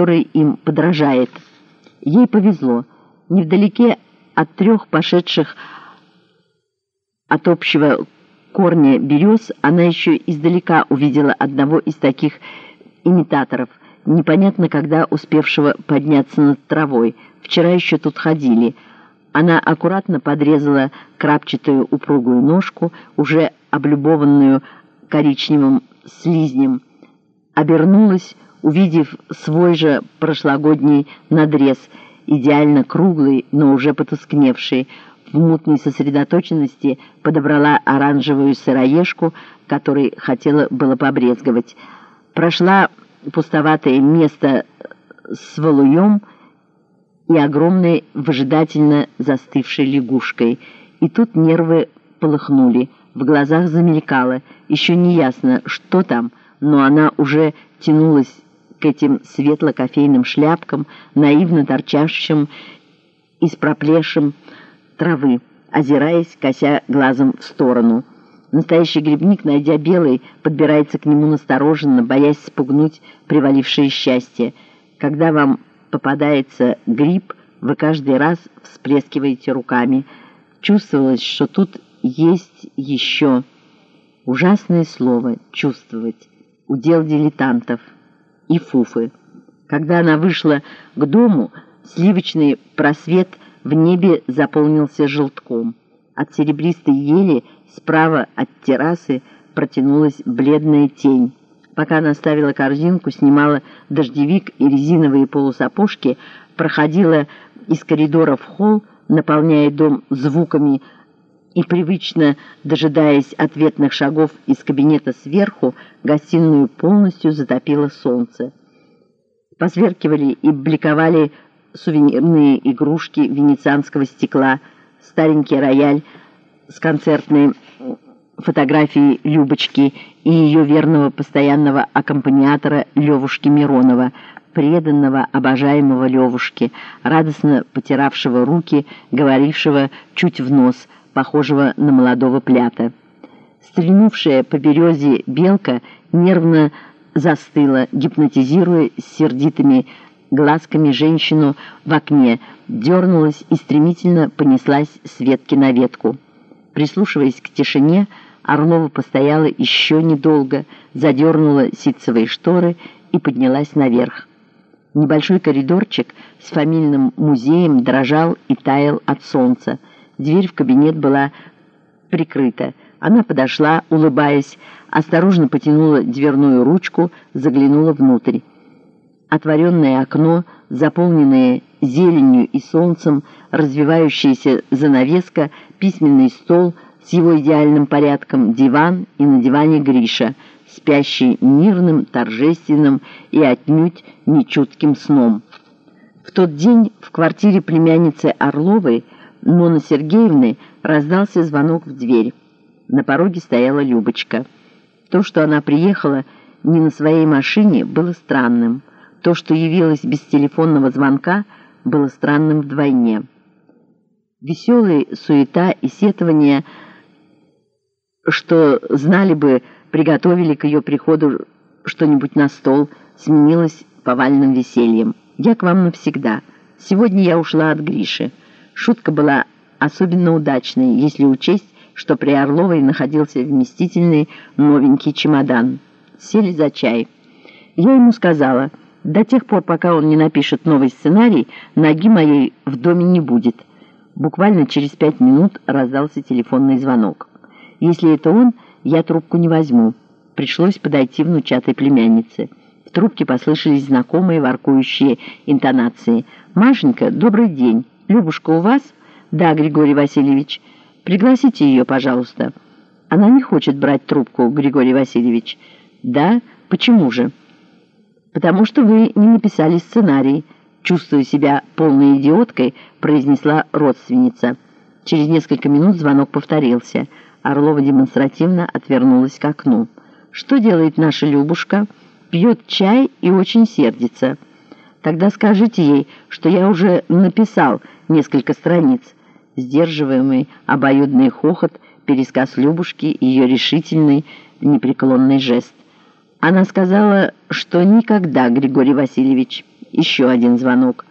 который им подражает. Ей повезло. Невдалеке от трех пошедших от общего корня берез она еще издалека увидела одного из таких имитаторов, непонятно когда успевшего подняться над травой. Вчера еще тут ходили. Она аккуратно подрезала крапчатую упругую ножку, уже облюбованную коричневым слизнем, обернулась, увидев свой же прошлогодний надрез, идеально круглый, но уже потускневший, в мутной сосредоточенности подобрала оранжевую сыроежку, которой хотела было побрезговать. Прошла пустоватое место с валуем и огромной выжидательно застывшей лягушкой. И тут нервы полыхнули, в глазах замелькало. Еще не ясно, что там, но она уже тянулась к этим светло-кофейным шляпкам, наивно торчащим из проплешим травы, озираясь, кося глазом в сторону. Настоящий грибник, найдя белый, подбирается к нему настороженно, боясь спугнуть привалившее счастье. Когда вам попадается гриб, вы каждый раз всплескиваете руками. Чувствовалось, что тут есть еще ужасное слово «чувствовать», удел дилетантов и фуфы. Когда она вышла к дому, сливочный просвет в небе заполнился желтком. От серебристой ели справа от террасы протянулась бледная тень. Пока она ставила корзинку, снимала дождевик и резиновые полусапожки, проходила из коридора в холл, наполняя дом звуками и, привычно дожидаясь ответных шагов из кабинета сверху, гостиную полностью затопило солнце. Посверкивали и бликовали сувенирные игрушки венецианского стекла, старенький рояль с концертной фотографией Любочки и ее верного постоянного аккомпаниатора Левушки Миронова, преданного, обожаемого Левушки, радостно потиравшего руки, говорившего чуть в нос, похожего на молодого плята. Стрельнувшая по березе белка нервно застыла, гипнотизируя сердитыми глазками женщину в окне, дернулась и стремительно понеслась с ветки на ветку. Прислушиваясь к тишине, Орлова постояла еще недолго, задернула ситцевые шторы и поднялась наверх. Небольшой коридорчик с фамильным музеем дрожал и таял от солнца. Дверь в кабинет была прикрыта. Она подошла, улыбаясь, осторожно потянула дверную ручку, заглянула внутрь. Отворенное окно, заполненное зеленью и солнцем, развивающаяся занавеска, письменный стол с его идеальным порядком, диван и на диване Гриша, спящий мирным, торжественным и отнюдь нечутким сном. В тот день в квартире племянницы Орловой, Моны Сергеевны, раздался звонок в дверь. На пороге стояла Любочка. То, что она приехала не на своей машине, было странным. То, что явилось без телефонного звонка, было странным вдвойне. Веселая суета и сетование, что знали бы, приготовили к ее приходу что-нибудь на стол, сменилось повальным весельем. «Я к вам навсегда. Сегодня я ушла от Гриши». Шутка была особенно удачной, если учесть, что при Орловой находился вместительный новенький чемодан. Сели за чай. Я ему сказала... До тех пор, пока он не напишет новый сценарий, ноги моей в доме не будет. Буквально через пять минут раздался телефонный звонок. Если это он, я трубку не возьму. Пришлось подойти внучатой племяннице. В трубке послышались знакомые воркующие интонации. «Машенька, добрый день. Любушка у вас?» «Да, Григорий Васильевич. Пригласите ее, пожалуйста». «Она не хочет брать трубку, Григорий Васильевич». «Да? Почему же?» «Потому что вы не написали сценарий», чувствуя себя полной идиоткой, произнесла родственница. Через несколько минут звонок повторился. Орлова демонстративно отвернулась к окну. «Что делает наша Любушка?» «Пьет чай и очень сердится». «Тогда скажите ей, что я уже написал несколько страниц». Сдерживаемый обоюдный хохот, пересказ Любушки ее решительный непреклонный жест. Она сказала, что никогда, Григорий Васильевич, Еще один звонок.